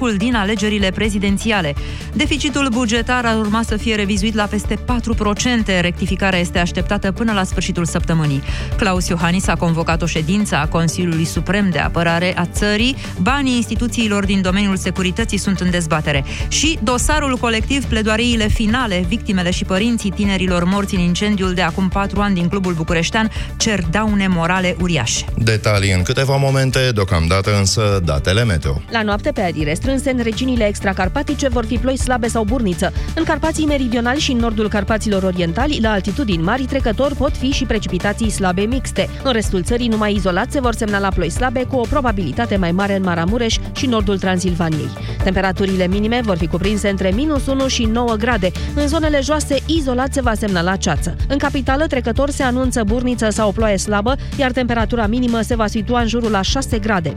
eșecul din alegerile prezidențiale. Deficitul bugetar ar urma să fie revizuit la peste 4%. Rectificarea este așteptată până la sfârșitul săptămânii. Claus Iohannis a convocat o ședință a Consiliului Suprem de Apărare a țării. Banii instituțiilor din domeniul securității sunt în dezbatere. Și dosarul colectiv, pledoariile finale, victimele și părinții tinerilor morți în incendiul de acum patru ani din Clubul Bucureștean cer daune morale uriașe. Detalii în câteva momente, deocamdată însă datele meteo. La noapte pe adire strânse în regiunile extracarpatice vor fi ploi slabe sau burniță. În Carpații meridionali și în nordul Carpaților orientali, la altitudini mari trecători pot fi și precipitații slabe mixte. În restul țării, numai izolat se vor semnala ploi slabe cu o probabilitate mai mare în Maramureș și nordul Transilvaniei. Temperaturile minime vor fi cuprinse între minus 1 și 9 grade. În zonele joase, izolat se va semnala ceață. În capitală, trecător se anunță burniță sau ploaie slabă, iar temperatura minimă se va situa în jurul la 6 grade.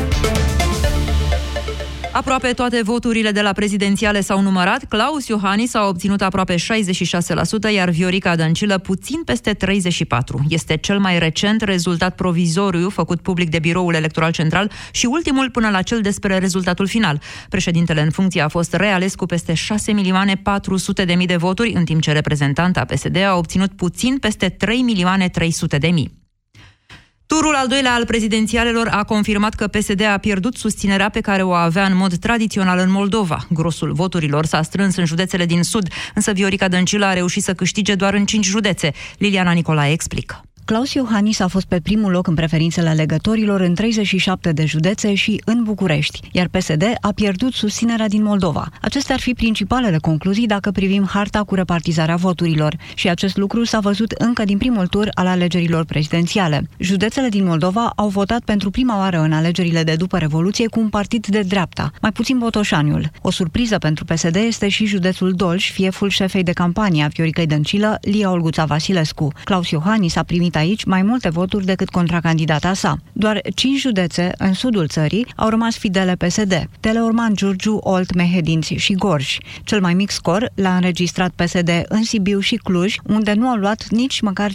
Aproape toate voturile de la prezidențiale s-au numărat. Claus Iohannis a obținut aproape 66%, iar Viorica Dăncilă puțin peste 34%. Este cel mai recent rezultat provizoriu făcut public de Biroul Electoral Central și ultimul până la cel despre rezultatul final. Președintele în funcție a fost reales cu peste 6 milioane 400 de mii de voturi, în timp ce reprezentanta PSD a obținut puțin peste 3 milioane 300 de mii. Turul al doilea al prezidențialelor a confirmat că PSD a pierdut susținerea pe care o avea în mod tradițional în Moldova. Grosul voturilor s-a strâns în județele din sud, însă Viorica Dăncilă a reușit să câștige doar în cinci județe. Liliana Nicolae explică. Claus Iohannis a fost pe primul loc în preferințele alegătorilor în 37 de județe și în București, iar PSD a pierdut susținerea din Moldova. Acestea ar fi principalele concluzii dacă privim harta cu repartizarea voturilor. Și acest lucru s-a văzut încă din primul tur al alegerilor prezidențiale. Județele din Moldova au votat pentru prima oară în alegerile de după Revoluție cu un partid de dreapta, mai puțin Botoșaniul. O surpriză pentru PSD este și județul Dolj, fieful șefei de campanie a Fioricăi Dăncilă, Lia Olguța Vasilescu. Claus Iohannis a primit aici mai multe voturi decât contracandidata sa. Doar cinci județe în sudul țării au rămas fidele PSD. Teleorman, Giurgiu, Olt, Mehedinți și Gorj. Cel mai mic scor l-a înregistrat PSD în Sibiu și Cluj, unde nu au luat nici măcar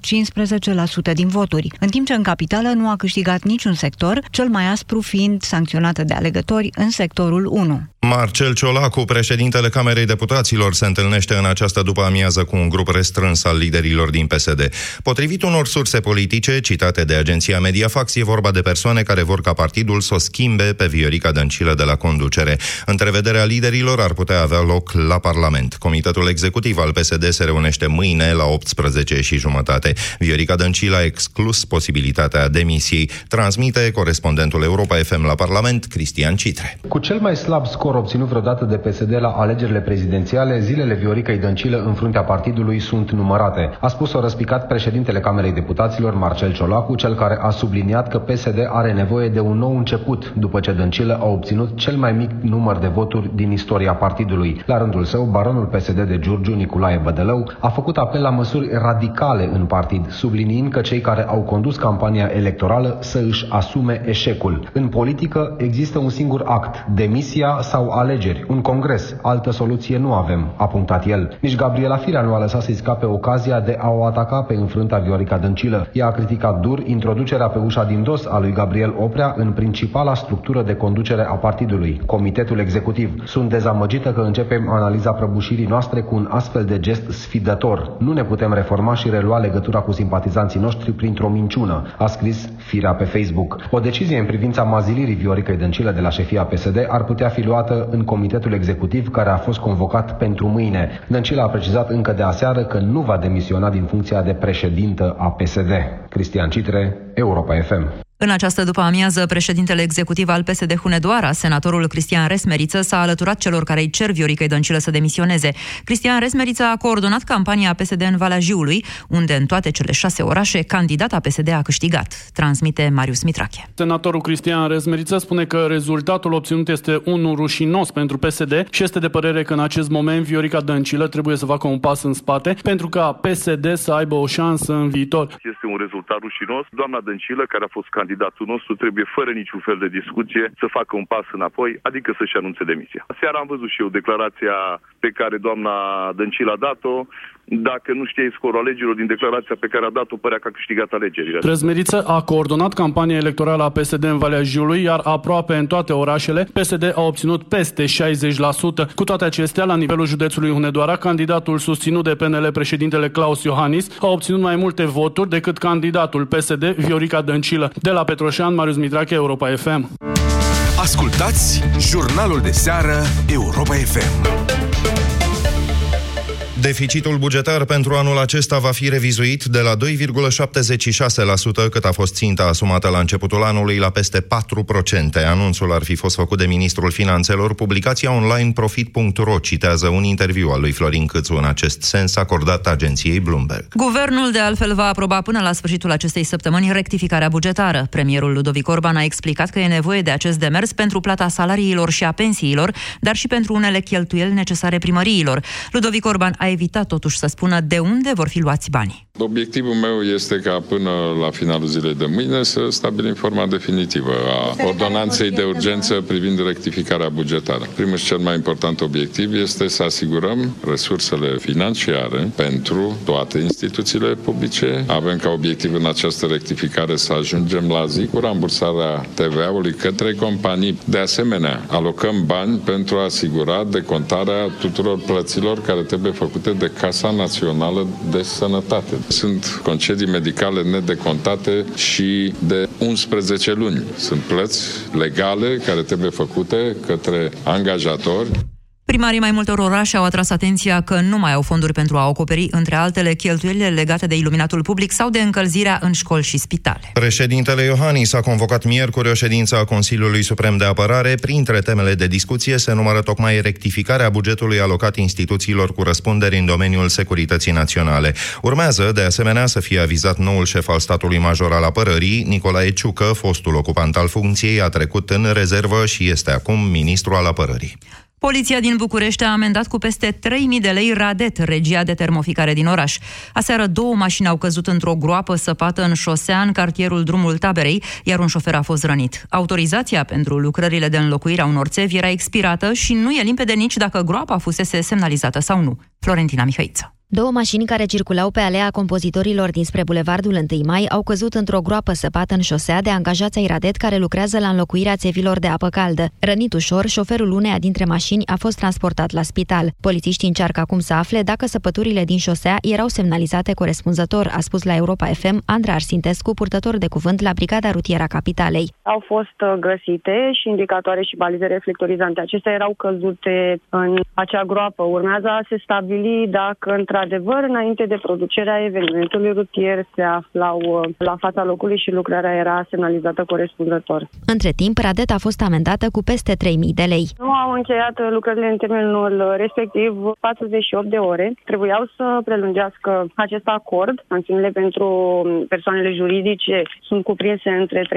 15% din voturi, în timp ce în capitală nu a câștigat niciun sector, cel mai aspru fiind sancționată de alegători în sectorul 1. Marcel Ciolacu, președintele Camerei Deputaților, se întâlnește în această după amiază cu un grup restrâns al liderilor din PSD. Potrivit unor surse politice citate de agenția Mediafax, e vorba de persoane care vor ca partidul să o schimbe pe Viorica Dăncilă de la conducere. Întrevederea liderilor ar putea avea loc la Parlament. Comitetul executiv al PSD se reunește mâine la 18 și jumătate. Viorica Dăncilă a exclus posibilitatea demisiei. Transmite corespondentul Europa FM la Parlament, Cristian Citre. Cu cel mai slab scor obținut vreodată de PSD la alegerile prezidențiale, zilele Vioricăi Dăncilă în fruntea partidului sunt numărate. A spus-o răspicat președintele Camerei Deputaților, Marcel Ciolacu, cel care a subliniat că PSD are nevoie de un nou început, după ce Dăncilă a obținut cel mai mic număr de voturi din istoria partidului. La rândul său, baronul PSD de Giurgiu, Nicolae Bădălău, a făcut apel la măsuri radicale în partid, subliniind că cei care au condus campania electorală să își asume eșecul. În politică există un singur act, demisia sau sau alegeri, un congres, altă soluție nu avem, a punctat el. Nici Gabriela Firea nu a lăsat să-i scape ocazia de a o ataca pe înfrânta Viorica Dăncilă. Ea a criticat dur introducerea pe ușa din dos a lui Gabriel Oprea în principala structură de conducere a partidului, Comitetul Executiv. Sunt dezamăgită că începem analiza prăbușirii noastre cu un astfel de gest sfidător. Nu ne putem reforma și relua legătura cu simpatizanții noștri printr-o minciună, a scris Firea pe Facebook. O decizie în privința mazilirii Vioricăi Dăncilă de la șefia PSD ar putea fi luată luată în comitetul executiv care a fost convocat pentru mâine. Dăncilă a precizat încă de aseară că nu va demisiona din funcția de președintă a PSD. Cristian Citre, Europa FM. În această după-amiază, președintele executiv al PSD Hunedoara, senatorul Cristian Resmeriță, s-a alăturat celor care îi cer Vioricăi Dăncilă să demisioneze. Cristian Resmeriță a coordonat campania PSD în Valea Jiului, unde în toate cele șase orașe candidata PSD a câștigat. Transmite Marius Mitrache. Senatorul Cristian Resmeriță spune că rezultatul obținut este unul rușinos pentru PSD și este de părere că în acest moment Viorica Dăncilă trebuie să facă un pas în spate pentru ca PSD să aibă o șansă în viitor. Este un rezultat rușinos. Doamna Dăncilă, care a fost candidatul nostru trebuie fără niciun fel de discuție să facă un pas înapoi, adică să-și anunțe demisia. Seara am văzut și eu declarația pe care doamna Dăncilă a dat-o, dacă nu știai scorul alegerilor din declarația pe care a dat-o, părea că a câștigat alegerile. Trezmeriță a coordonat campania electorală a PSD în Valea Jiului, iar aproape în toate orașele, PSD a obținut peste 60%. Cu toate acestea, la nivelul județului Hunedoara, candidatul susținut de PNL, președintele Claus Iohannis, a obținut mai multe voturi decât candidatul PSD, Viorica Dăncilă. De la Petroșan, Marius Mitrache, Europa FM. Ascultați jurnalul de seară Europa FM. Deficitul bugetar pentru anul acesta va fi revizuit de la 2,76% cât a fost ținta asumată la începutul anului la peste 4%. Anunțul ar fi fost făcut de ministrul finanțelor. Publicația online profit.ro citează un interviu al lui Florin Câțu în acest sens acordat agenției Bloomberg. Guvernul de altfel va aproba până la sfârșitul acestei săptămâni rectificarea bugetară. Premierul Ludovic Orban a explicat că e nevoie de acest demers pentru plata salariilor și a pensiilor, dar și pentru unele cheltuieli necesare primăriilor. Ludovic Orban a evitat totuși să spună de unde vor fi luați banii. Obiectivul meu este ca până la finalul zilei de mâine să stabilim forma definitivă a ordonanței de urgență privind rectificarea bugetară. Primul și cel mai important obiectiv este să asigurăm resursele financiare pentru toate instituțiile publice. Avem ca obiectiv în această rectificare să ajungem la zi cu rambursarea TVA-ului către companii. De asemenea, alocăm bani pentru a asigura decontarea tuturor plăților care trebuie făcute de Casa Națională de Sănătate. Sunt concedii medicale nedecontate și de 11 luni. Sunt plăți legale care trebuie făcute către angajatori. Primarii mai multor orașe au atras atenția că nu mai au fonduri pentru a acoperi, între altele, cheltuielile legate de iluminatul public sau de încălzirea în școli și spitale. Președintele Iohannis a convocat miercuri o ședință a Consiliului Suprem de Apărare. Printre temele de discuție se numără tocmai rectificarea bugetului alocat instituțiilor cu răspunderi în domeniul securității naționale. Urmează, de asemenea, să fie avizat noul șef al statului major al apărării, Nicolae Ciucă, fostul ocupant al funcției, a trecut în rezervă și este acum ministru al apărării. Poliția din București a amendat cu peste 3.000 de lei Radet, regia de termoficare din oraș. Aseară două mașini au căzut într-o groapă săpată în șosea în cartierul Drumul Taberei, iar un șofer a fost rănit. Autorizația pentru lucrările de înlocuire a unor țevi era expirată și nu e limpede nici dacă groapa fusese semnalizată sau nu. Florentina Mihăiță. Două mașini care circulau pe alea compozitorilor dinspre Bulevardul 1 Mai au căzut într-o groapă săpată în șosea de angajați ai Radet care lucrează la înlocuirea țevilor de apă caldă. Rănit ușor, șoferul uneia dintre mașini a fost transportat la spital. Polițiștii încearcă acum să afle dacă săpăturile din șosea erau semnalizate corespunzător, a spus la Europa FM Andra Arsintescu, purtător de cuvânt la Brigada Rutiera Capitalei. Au fost uh, găsite și indicatoare și balize reflectorizante. Acestea erau căzute în acea groapă. Urmează a se stabili dacă într într-adevăr, înainte de producerea evenimentului rutier se aflau uh, la fața locului și lucrarea era semnalizată corespunzător. Între timp, Radet a fost amendată cu peste 3.000 de lei. Nu au încheiat lucrările în termenul respectiv 48 de ore. Trebuiau să prelungească acest acord. Sancțiunile pentru persoanele juridice sunt cuprinse între 3.045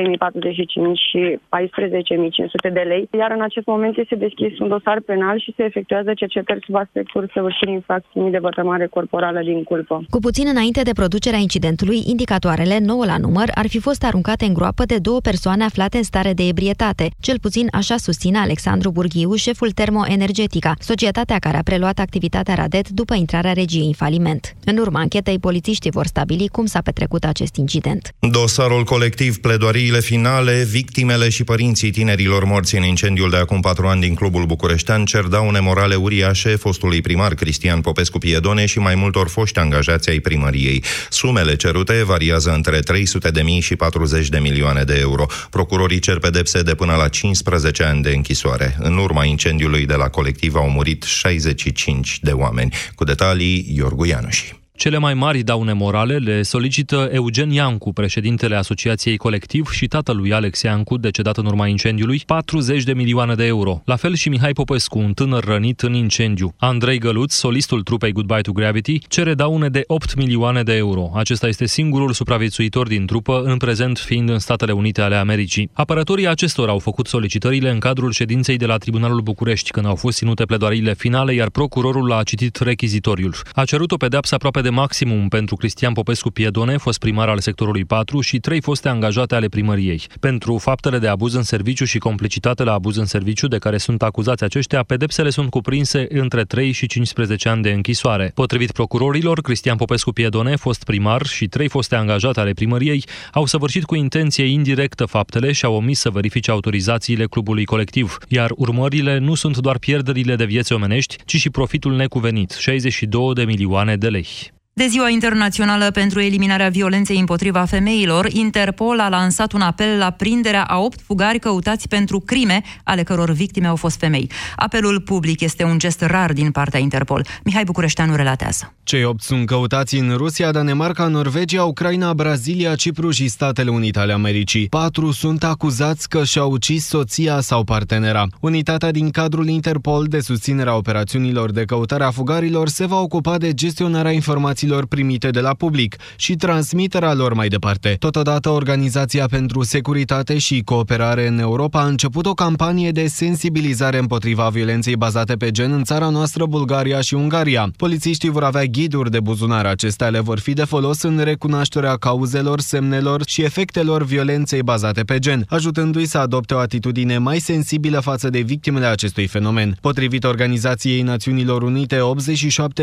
și 14.500 de lei, iar în acest moment este deschis un dosar penal și se efectuează cercetări sub aspectul săvârșirii infracțiunii de vătămare corporală din culpă. Cu puțin înainte de producerea incidentului, indicatoarele, nouă la număr, ar fi fost aruncate în groapă de două persoane aflate în stare de ebrietate. Cel puțin așa susține Alexandru Burghiu, șeful Termoenergetica, societatea care a preluat activitatea Radet după intrarea regiei în faliment. În urma anchetei, polițiștii vor stabili cum s-a petrecut acest incident. Dosarul colectiv, pledoariile finale, victimele și părinții tinerilor morți în incendiul de acum patru ani din clubul bucureștean cer daune morale uriașe fostului primar Cristian Popescu Piedone și mai multor foști angajați ai primăriei. Sumele cerute variază între 300 de mii și 40 de milioane de euro. Procurorii cer pedepse de până la 15 ani de închisoare. În urma incendiului de la colectiv au murit 65 de oameni. Cu detalii, Iorgu Ianuși. Cele mai mari daune morale le solicită Eugen Iancu, președintele Asociației Colectiv și tatălui Alex Iancu, decedat în urma incendiului, 40 de milioane de euro. La fel și Mihai Popescu, un tânăr rănit în incendiu. Andrei Găluț, solistul trupei Goodbye to Gravity, cere daune de 8 milioane de euro. Acesta este singurul supraviețuitor din trupă, în prezent fiind în Statele Unite ale Americii. Apărătorii acestora au făcut solicitările în cadrul ședinței de la Tribunalul București, când au fost ținute pledoariile finale, iar procurorul a citit rechizitoriul. A cerut o pedeapsă aproape de de maximum pentru Cristian Popescu Piedone, fost primar al sectorului 4 și trei foste angajate ale primăriei. Pentru faptele de abuz în serviciu și complicitate la abuz în serviciu de care sunt acuzați aceștia, pedepsele sunt cuprinse între 3 și 15 ani de închisoare. Potrivit procurorilor, Cristian Popescu Piedone, fost primar și trei foste angajate ale primăriei, au săvârșit cu intenție indirectă faptele și au omis să verifice autorizațiile clubului colectiv, iar urmările nu sunt doar pierderile de vieți omenești, ci și profitul necuvenit, 62 de milioane de lei. De Ziua Internațională pentru Eliminarea Violenței împotriva femeilor, Interpol a lansat un apel la prinderea a opt fugari căutați pentru crime, ale căror victime au fost femei. Apelul public este un gest rar din partea Interpol. Mihai Bucureșteanu relatează. Cei opt sunt căutați în Rusia, Danemarca, Norvegia, Ucraina, Brazilia, Cipru și Statele Unite ale Americii. Patru sunt acuzați că și-au ucis soția sau partenera. Unitatea din cadrul Interpol de susținere a operațiunilor de căutare a fugarilor se va ocupa de gestionarea informațiilor informațiilor primite de la public și transmiterea lor mai departe. Totodată, Organizația pentru Securitate și Cooperare în Europa a început o campanie de sensibilizare împotriva violenței bazate pe gen în țara noastră, Bulgaria și Ungaria. Polițiștii vor avea ghiduri de buzunar. Acestea le vor fi de folos în recunoașterea cauzelor, semnelor și efectelor violenței bazate pe gen, ajutându-i să adopte o atitudine mai sensibilă față de victimele acestui fenomen. Potrivit Organizației Națiunilor Unite,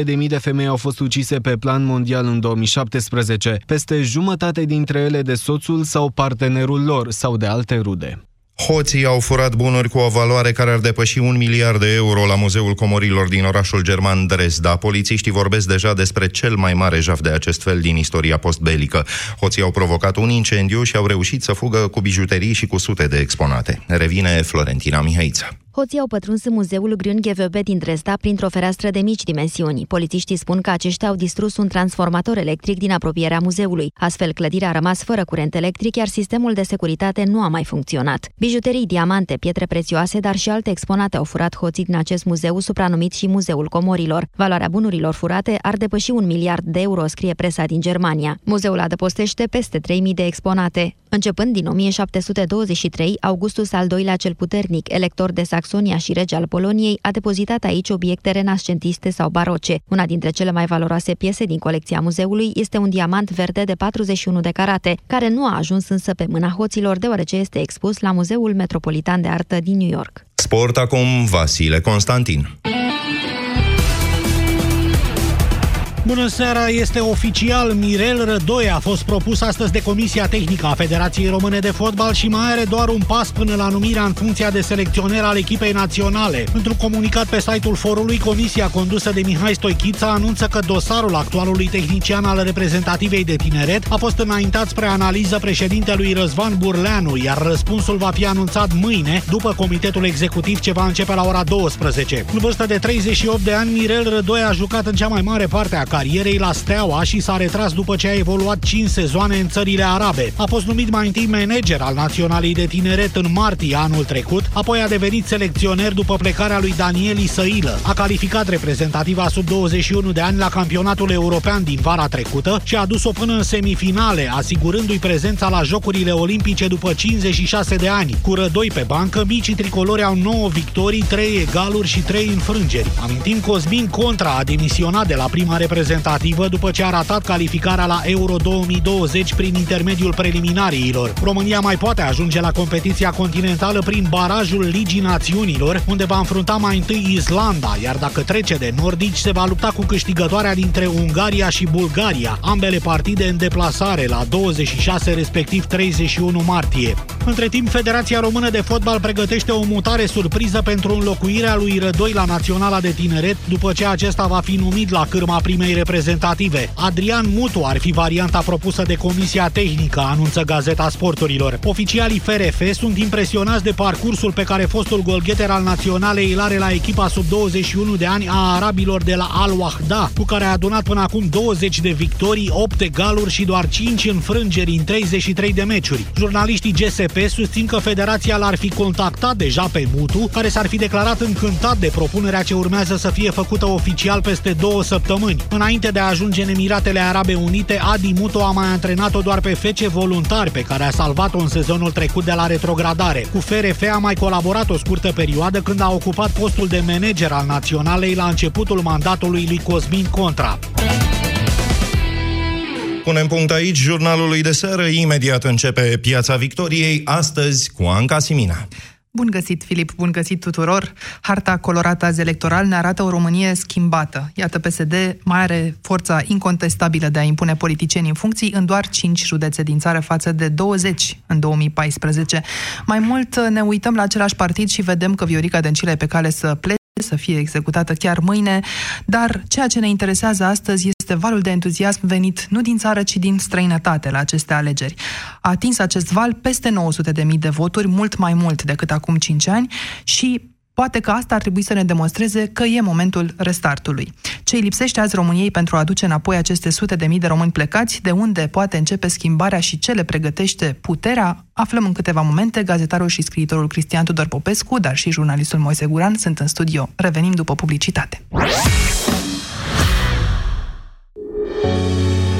87.000 de femei au fost ucise pe plan mondial în 2017, peste jumătate dintre ele de soțul sau partenerul lor sau de alte rude. Hoții au furat bunuri cu o valoare care ar depăși un miliard de euro la Muzeul Comorilor din orașul german Dresda. Polițiștii vorbesc deja despre cel mai mare jaf de acest fel din istoria postbelică. Hoții au provocat un incendiu și au reușit să fugă cu bijuterii și cu sute de exponate. Revine Florentina Mihaița. Hoții au pătruns în muzeul Grün-GVB din Dresda printr-o fereastră de mici dimensiuni. Polițiștii spun că aceștia au distrus un transformator electric din apropierea muzeului. Astfel, clădirea a rămas fără curent electric, iar sistemul de securitate nu a mai funcționat. Bijuterii, diamante, pietre prețioase, dar și alte exponate au furat hoții din acest muzeu, supranumit și Muzeul Comorilor. Valoarea bunurilor furate ar depăși un miliard de euro, scrie presa din Germania. Muzeul adăpostește peste 3000 de exponate. Începând din 1723, Augustus al II-lea cel puternic, elector de Saxonia și rege al Poloniei, a depozitat aici obiecte renascentiste sau baroce. Una dintre cele mai valoroase piese din colecția muzeului este un diamant verde de 41 de carate, care nu a ajuns însă pe mâna hoților, deoarece este expus la Muzeul Metropolitan de Artă din New York. Sport acum Vasile Constantin. Bună seara, este oficial. Mirel Rădoi a fost propus astăzi de Comisia Tehnică a Federației Române de Fotbal și mai are doar un pas până la numirea în funcția de selecționer al echipei naționale. Într-un comunicat pe site-ul forului, comisia condusă de Mihai Stoichița anunță că dosarul actualului tehnician al reprezentativei de tineret a fost înaintat spre analiză președintelui Răzvan Burleanu, iar răspunsul va fi anunțat mâine, după comitetul executiv ce va începe la ora 12. În vârstă de 38 de ani, Mirel Rădoi a jucat în cea mai mare parte a carierei la Steaua și s-a retras după ce a evoluat 5 sezoane în țările arabe. A fost numit mai întâi manager al Naționalei de Tineret în martie anul trecut, apoi a devenit selecționer după plecarea lui Danieli Săilă. A calificat reprezentativa sub 21 de ani la campionatul european din vara trecută și a dus-o până în semifinale, asigurându-i prezența la Jocurile Olimpice după 56 de ani. Cu rădoi pe bancă, micii tricolori au 9 victorii, 3 egaluri și 3 înfrângeri. Amintim, Cosmin Contra a demisionat de la prima reprezentativă reprezentativă după ce a ratat calificarea la Euro 2020 prin intermediul preliminariilor. România mai poate ajunge la competiția continentală prin barajul Ligii Națiunilor, unde va înfrunta mai întâi Islanda, iar dacă trece de nordici, se va lupta cu câștigătoarea dintre Ungaria și Bulgaria, ambele partide în deplasare la 26 respectiv 31 martie. Între timp, Federația Română de Fotbal pregătește o mutare surpriză pentru înlocuirea lui Rădoi la Naționala de Tineret, după ce acesta va fi numit la cârma primei reprezentative. Adrian Mutu ar fi varianta propusă de Comisia Tehnică, anunță Gazeta Sporturilor. Oficialii FRF sunt impresionați de parcursul pe care fostul golgheter al naționalei îl are la echipa sub 21 de ani a arabilor de la Al Wahda, cu care a adunat până acum 20 de victorii, 8 egaluri și doar 5 înfrângeri în 33 de meciuri. Jurnaliștii GSP susțin că federația l-ar fi contactat deja pe Mutu, care s-ar fi declarat încântat de propunerea ce urmează să fie făcută oficial peste două săptămâni. Înainte de a ajunge în Emiratele Arabe Unite, Adi Muto a mai antrenat-o doar pe fece voluntari, pe care a salvat-o în sezonul trecut de la retrogradare. Cu FRF a mai colaborat o scurtă perioadă când a ocupat postul de manager al naționalei la începutul mandatului lui Cosmin Contra. Punem punct aici jurnalului de seară. Imediat începe Piața Victoriei, astăzi cu Anca Simina. Bun găsit, Filip, bun găsit tuturor. Harta colorată azi electoral ne arată o Românie schimbată. Iată, PSD mai are forța incontestabilă de a impune politicieni în funcții în doar 5 județe din țară față de 20 în 2014. Mai mult ne uităm la același partid și vedem că Viorica Dăncilă e pe cale să plece să fie executată chiar mâine, dar ceea ce ne interesează astăzi este valul de entuziasm venit nu din țară, ci din străinătate la aceste alegeri. A atins acest val peste 900.000 de voturi, mult mai mult decât acum 5 ani și Poate că asta ar trebui să ne demonstreze că e momentul restartului. Ce îi lipsește azi României pentru a aduce înapoi aceste sute de mii de români plecați, de unde poate începe schimbarea și ce le pregătește puterea, aflăm în câteva momente. Gazetarul și scriitorul Cristian Tudor Popescu, dar și jurnalistul Moise Guran sunt în studio. Revenim după publicitate.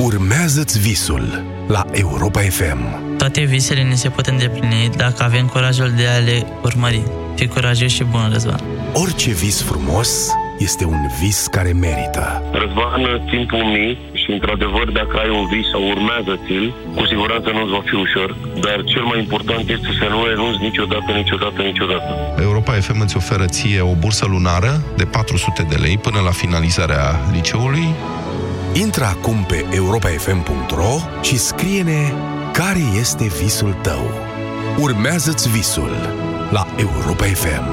Urmează-ți visul la Europa FM. Toate visele ne se pot îndeplini dacă avem curajul de a le urmări. Fii curajos și bun, Răzvan. Orice vis frumos este un vis care merită. Răzvan, timpul mii și, într-adevăr, dacă ai un vis sau urmează-ți-l, cu siguranță nu-ți va fi ușor, dar cel mai important este să nu renunți niciodată, niciodată, niciodată. Europa FM îți oferă ție o bursă lunară de 400 de lei până la finalizarea liceului. Intră acum pe europafm.ro și scrie-ne care este visul tău. Urmează-ți visul la Europa FM.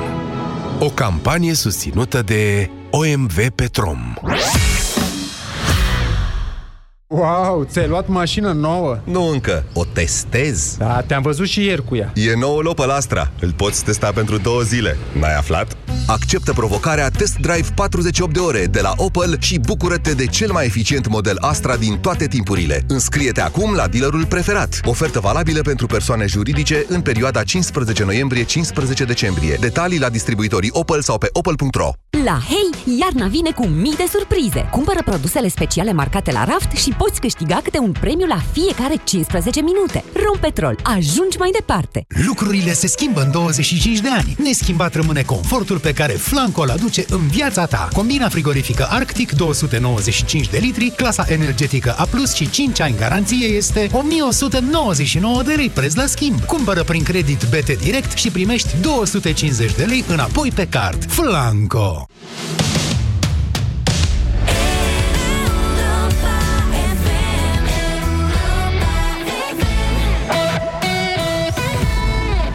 O campanie susținută de OMV Petrom. Wow, ți-ai luat mașină nouă? Nu încă, o testez. Da, te-am văzut și ieri cu ea. E noul Opel Astra, îl poți testa pentru două zile. N-ai aflat? Acceptă provocarea Test Drive 48 de ore de la Opel și bucură-te de cel mai eficient model Astra din toate timpurile. Înscrie-te acum la dealerul preferat. Ofertă valabilă pentru persoane juridice în perioada 15 noiembrie-15 decembrie. Detalii la distribuitorii Opel sau pe opel.ro. La Hei, iarna vine cu mii de surprize. Cumpără produsele speciale marcate la raft și poți câștiga câte un premiu la fiecare 15 minute. Rompetrol, ajungi mai departe! Lucrurile se schimbă în 25 de ani. Neschimbat rămâne confortul pe care Flanco îl aduce în viața ta. Combina frigorifică Arctic 295 de litri, clasa energetică A+, și 5 ani garanție este 1199 de lei preț la schimb. Cumpără prin credit BT Direct și primești 250 de lei înapoi pe card. Flanco!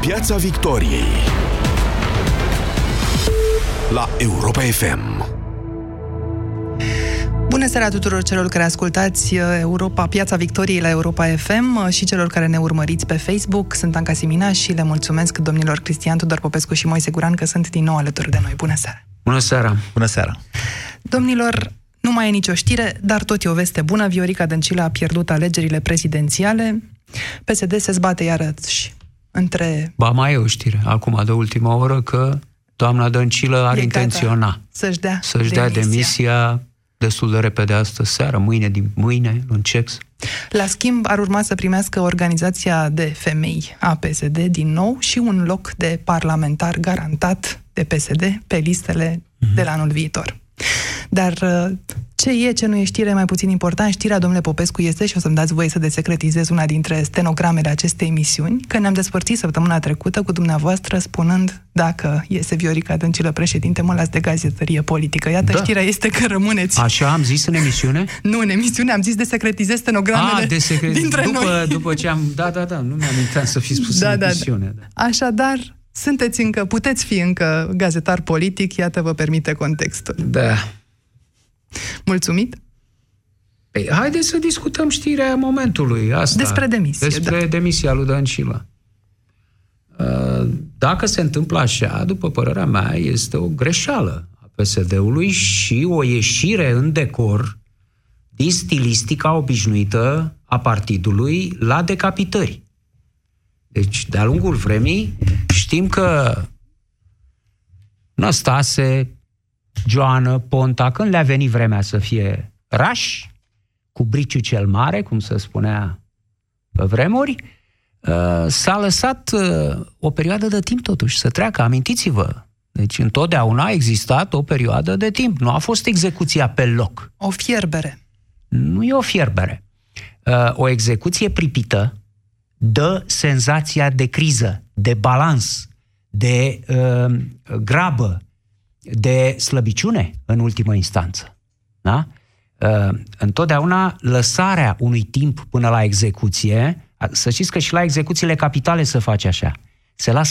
Piața Victoriei la Europa FM. Bună seara tuturor celor care ascultați uh, Europa, Piața Victoriei la Europa FM uh, și celor care ne urmăriți pe Facebook. Sunt Anca Simina și le mulțumesc domnilor Cristian Tudor Popescu și Moise Guran că sunt din nou alături de noi. Bună seara! Bună seara! Bună seara! Domnilor, nu mai e nicio știre, dar tot e o veste bună. Viorica Dăncilă a pierdut alegerile prezidențiale. PSD se zbate iarăși între... Ba, mai e o știre, acum de ultima oră, că doamna Dăncilă ar E intenționa să-și dea să-și dea demisia destul de repede astă seară, mâine, din mâine, în CEX. La schimb, ar urma să primească organizația de femei a PSD din nou și un loc de parlamentar garantat de PSD pe listele de la anul viitor. Dar uh, ce e, ce nu e știre mai puțin important, știrea, domnule Popescu, este, și o să-mi dați voie să desecretizez una dintre stenogramele acestei emisiuni, că ne-am despărțit săptămâna trecută cu dumneavoastră spunând dacă iese Viorica Dăncilă președinte, mă las de gazetărie politică. Iată, Da. știrea este că rămâneți. Așa am zis în emisiune? Nu, în emisiune am zis desecretizez stenogramele A, de secret... dintre după, noi. după ce am... Da, da, da, nu mi-am intrat să fi spus Da, în da, da. emisiune. Da. Așadar, sunteți încă, puteți fi încă gazetar politic, iată vă permite contextul. Da. Mulțumit? Păi, haideți să discutăm știrea momentului asta. Despre demisie, Despre da. demisia lui Dăncilă. Uh, Dacă se întâmplă așa, după părerea mea, este o greșeală a PSD-ului și o ieșire în decor din stilistica obișnuită a partidului la decapitări. Deci, de-a lungul vremii, știm că Năstase, Joană, Ponta, când le-a venit vremea să fie rași, cu briciu cel mare, cum se spunea pe vremuri, uh, s-a lăsat uh, o perioadă de timp totuși să treacă. Amintiți-vă, deci întotdeauna a existat o perioadă de timp. Nu a fost execuția pe loc. O fierbere. Nu e o fierbere. uh, o execuție pripită dă senzația de criză, de balans, de uh, grabă, de slăbiciune în ultimă instanță. Da? Uh, întotdeauna lăsarea unui timp până la execuție, să știți că și la execuțiile capitale se face așa, se lasă